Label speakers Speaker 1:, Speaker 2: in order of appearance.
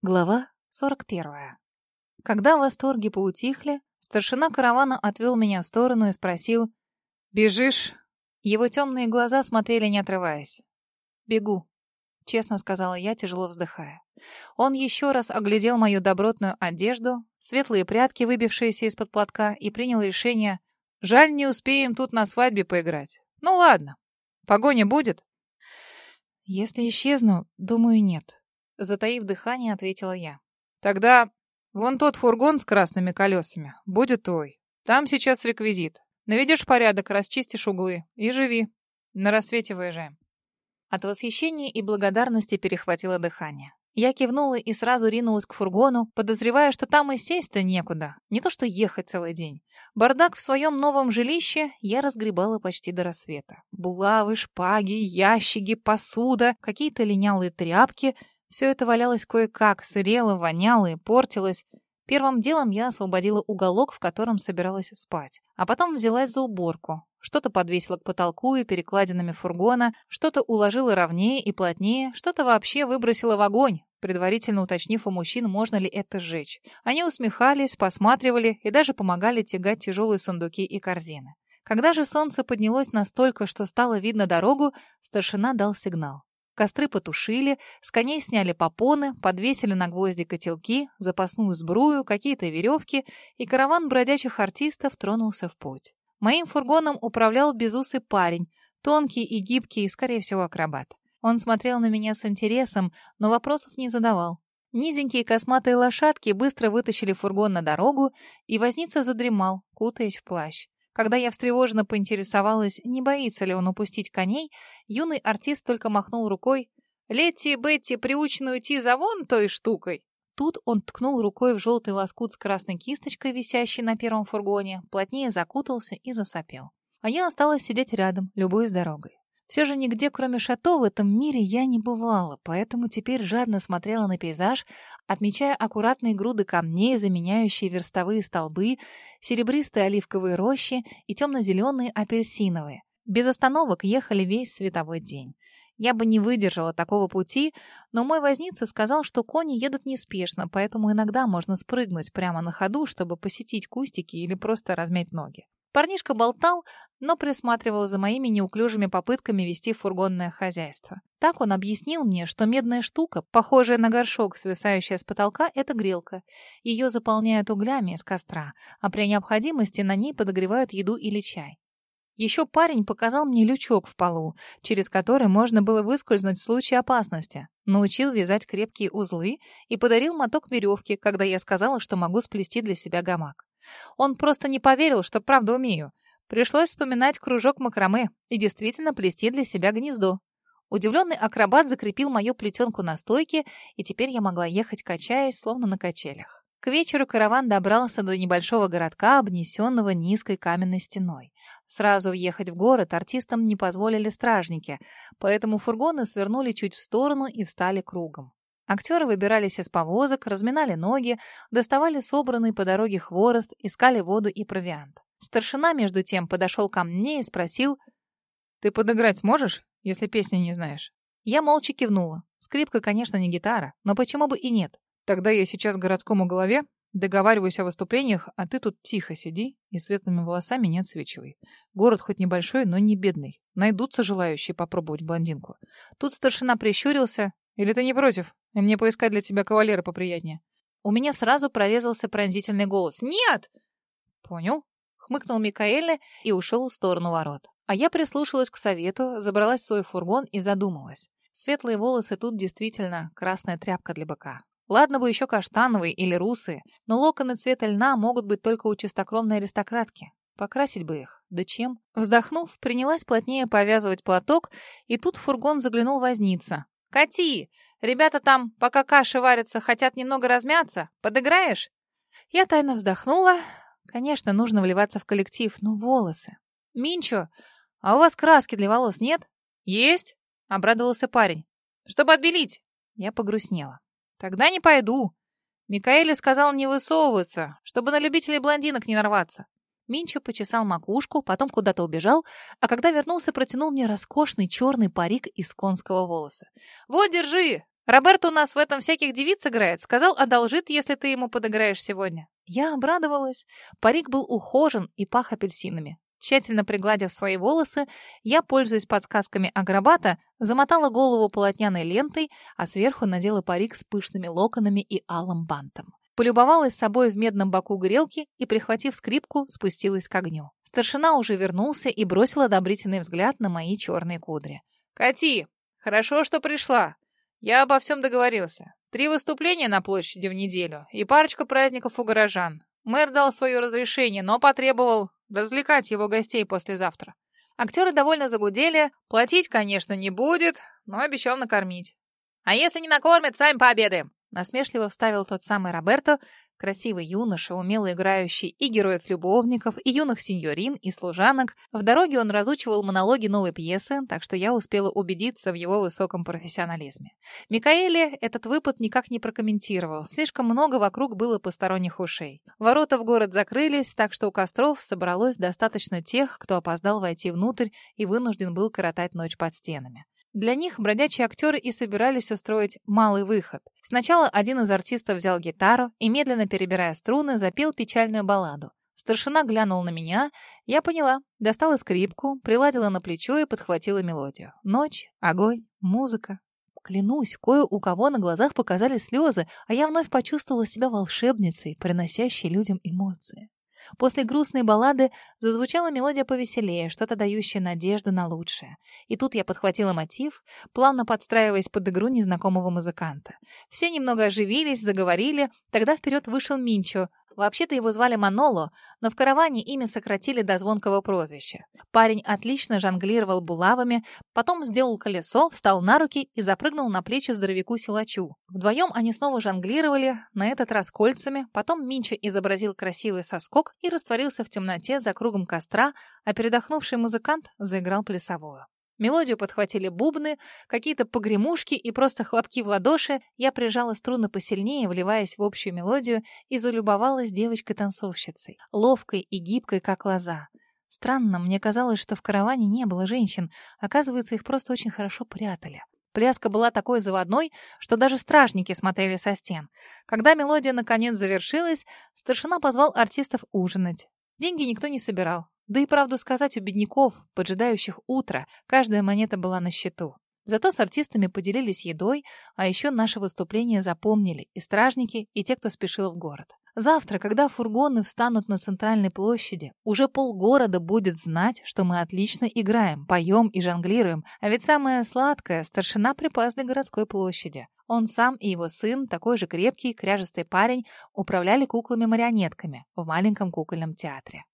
Speaker 1: Глава 41. Когда восторги поутихли, старшина каравана отвел меня в сторону и спросил «Бежишь?» Его темные глаза смотрели, не отрываясь. «Бегу», — честно сказала я, тяжело вздыхая. Он еще раз оглядел мою добротную одежду, светлые прядки, выбившиеся из-под платка, и принял решение «Жаль, не успеем тут на свадьбе поиграть. Ну ладно, погоня будет?» «Если исчезну, думаю, нет», Затаив дыхание, ответила я.
Speaker 2: Тогда вон тот фургон с красными колесами будет твой. Там сейчас реквизит. Наведешь порядок, расчистишь углы и живи. На рассвете выезжаем.
Speaker 1: От восхищения и благодарности перехватило дыхание. Я кивнула и сразу ринулась к фургону, подозревая, что там и сесть-то некуда. Не то что ехать целый день. Бардак в своем новом жилище я разгребала почти до рассвета. Булавы, шпаги, ящики, посуда, какие-то линялые тряпки — все это валялось кое-как, сырело, воняло и портилось. Первым делом я освободила уголок, в котором собиралась спать. А потом взялась за уборку. Что-то подвесила к потолку и перекладинами фургона, что-то уложила ровнее и плотнее, что-то вообще выбросила в огонь, предварительно уточнив у мужчин, можно ли это сжечь. Они усмехались, посматривали и даже помогали тягать тяжелые сундуки и корзины. Когда же солнце поднялось настолько, что стало видно дорогу, старшина дал сигнал. Костры потушили, с коней сняли попоны, подвесили на гвозди котелки, запасную сбрую, какие-то веревки, и караван бродячих артистов тронулся в путь. Моим фургоном управлял безусый парень, тонкий и гибкий, скорее всего, акробат. Он смотрел на меня с интересом, но вопросов не задавал. Низенькие косматые лошадки быстро вытащили фургон на дорогу, и возница задремал, кутаясь в плащ. Когда я встревоженно поинтересовалась, не боится ли он упустить коней, юный артист только махнул рукой. «Летти Бетти приучены уйти за вон той штукой!» Тут он ткнул рукой в желтый лоскут с красной кисточкой, висящий на первом фургоне, плотнее закутался и засопел. А я осталась сидеть рядом, любой с дорогой. Все же нигде, кроме шато, в этом мире я не бывала, поэтому теперь жадно смотрела на пейзаж, отмечая аккуратные груды камней, заменяющие верстовые столбы, серебристые оливковые рощи и темно-зеленые апельсиновые. Без остановок ехали весь световой день. Я бы не выдержала такого пути, но мой возница сказал, что кони едут неспешно, поэтому иногда можно спрыгнуть прямо на ходу, чтобы посетить кустики или просто размять ноги. Парнишка болтал, но присматривал за моими неуклюжими попытками вести фургонное хозяйство. Так он объяснил мне, что медная штука, похожая на горшок, свисающая с потолка, это грелка. Ее заполняют углями из костра, а при необходимости на ней подогревают еду или чай. Еще парень показал мне лючок в полу, через который можно было выскользнуть в случае опасности. Научил вязать крепкие узлы и подарил моток веревки, когда я сказала, что могу сплести для себя гамак. Он просто не поверил, что правда умею. Пришлось вспоминать кружок макраме и действительно плести для себя гнездо. Удивленный акробат закрепил мою плетенку на стойке, и теперь я могла ехать, качаясь, словно на качелях. К вечеру караван добрался до небольшого городка, обнесенного низкой каменной стеной. Сразу въехать в город артистам не позволили стражники, поэтому фургоны свернули чуть в сторону и встали кругом. Актеры выбирались из повозок, разминали ноги, доставали собранный по дороге хворост, искали воду и провиант. Старшина, между тем, подошел ко мне и спросил, «Ты подыграть сможешь, если песни не знаешь?» Я молча кивнула. Скрипка, конечно, не гитара, но почему бы и нет? Тогда я сейчас городскому голове договариваюсь о выступлениях, а ты тут тихо сиди и светлыми волосами не отсвечивай. Город хоть небольшой, но не бедный. Найдутся желающие попробовать блондинку. Тут старшина прищурился. Или ты не против? И мне поискать для тебя кавалера поприятнее. У меня сразу прорезался пронзительный голос. «Нет!» «Понял», — хмыкнул Микаэле и ушел в сторону ворот. А я прислушалась к совету, забралась в свой фургон и задумалась. Светлые волосы тут действительно красная тряпка для быка. Ладно бы еще каштановые или русые, но локоны цвета льна могут быть только у чистокровной аристократки. Покрасить бы их. Да чем? Вздохнув, принялась плотнее повязывать платок, и тут в фургон заглянул возница. «Кати, Ребята там, пока каша варится, хотят немного размяться. Подыграешь?» Я тайно вздохнула. Конечно, нужно вливаться в коллектив, но волосы. «Минчо, а у вас краски для волос нет?» «Есть», — обрадовался парень. «Чтобы отбелить». Я погрустнела. «Тогда не пойду». Микаэле сказал не высовываться, чтобы на любителей блондинок не нарваться. Минчо почесал макушку, потом куда-то убежал, а когда вернулся, протянул мне роскошный черный парик из конского волоса. «Вот, держи! Роберт у нас в этом всяких девиц играет. Сказал, одолжит, если ты ему подыграешь сегодня. Я обрадовалась. Парик был ухожен и пах апельсинами. Тщательно пригладив свои волосы, я, пользуясь подсказками акробата, замотала голову полотняной лентой, а сверху надела парик с пышными локонами и алым бантом. Полюбовалась собой в медном боку грелки и, прихватив скрипку, спустилась к огню. Старшина уже вернулся и бросил одобрительный взгляд на мои черные кудри.
Speaker 2: «Кати, хорошо, что пришла. Я обо всем договорился. Три выступления на площади в неделю и парочка праздников у горожан. Мэр дал свое разрешение, но потребовал развлекать его гостей послезавтра. Актеры довольно загудели. Платить, конечно, не будет, но обещал накормить.
Speaker 1: «А если не накормят, сами пообедаем!» Насмешливо вставил тот самый Роберто, Красивый юноша, умело играющий и героев-любовников, и юных сеньорин, и служанок. В дороге он разучивал монологи новой пьесы, так что я успела убедиться в его высоком профессионализме. Микаэле этот выпад никак не прокомментировал. Слишком много вокруг было посторонних ушей. Ворота в город закрылись, так что у костров собралось достаточно тех, кто опоздал войти внутрь и вынужден был коротать ночь под стенами. Для них бродячие актеры и собирались устроить малый выход. Сначала один из артистов взял гитару и, медленно перебирая струны, запел печальную балладу. Старшина глянул на меня, я поняла, достала скрипку, приладила на плечо и подхватила мелодию. Ночь, огонь, музыка. Клянусь, кое у кого на глазах показались слезы, а я вновь почувствовала себя волшебницей, приносящей людям эмоции. После грустной баллады зазвучала мелодия повеселее, что-то дающее надежду на лучшее. И тут я подхватила мотив, плавно подстраиваясь под игру незнакомого музыканта. Все немного оживились, заговорили, тогда вперед вышел Минчо, Вообще-то его звали Маноло, но в караване имя сократили до звонкого прозвища. Парень отлично жонглировал булавами, потом сделал колесо, встал на руки и запрыгнул на плечи здоровяку-силачу. Вдвоем они снова жонглировали, на этот раз кольцами, потом Минча изобразил красивый соскок и растворился в темноте за кругом костра, а передохнувший музыкант заиграл плясовую. Мелодию подхватили бубны, какие-то погремушки и просто хлопки в ладоши. Я прижала струны посильнее, вливаясь в общую мелодию, и залюбовалась девочкой-танцовщицей, ловкой и гибкой, как лоза. Странно, мне казалось, что в караване не было женщин. Оказывается, их просто очень хорошо прятали. Пляска была такой заводной, что даже стражники смотрели со стен. Когда мелодия наконец завершилась, старшина позвал артистов ужинать. Деньги никто не собирал. Да и правду сказать, у бедняков, поджидающих утро, каждая монета была на счету. Зато с артистами поделились едой, а еще наше выступление запомнили и стражники, и те, кто спешил в город. Завтра, когда фургоны встанут на центральной площади, уже полгорода будет знать, что мы отлично играем, поем и жонглируем, а ведь самое сладкое — старшина припас для городской площади. Он сам и его сын, такой же крепкий, кряжестый парень, управляли куклами-марионетками в маленьком кукольном театре.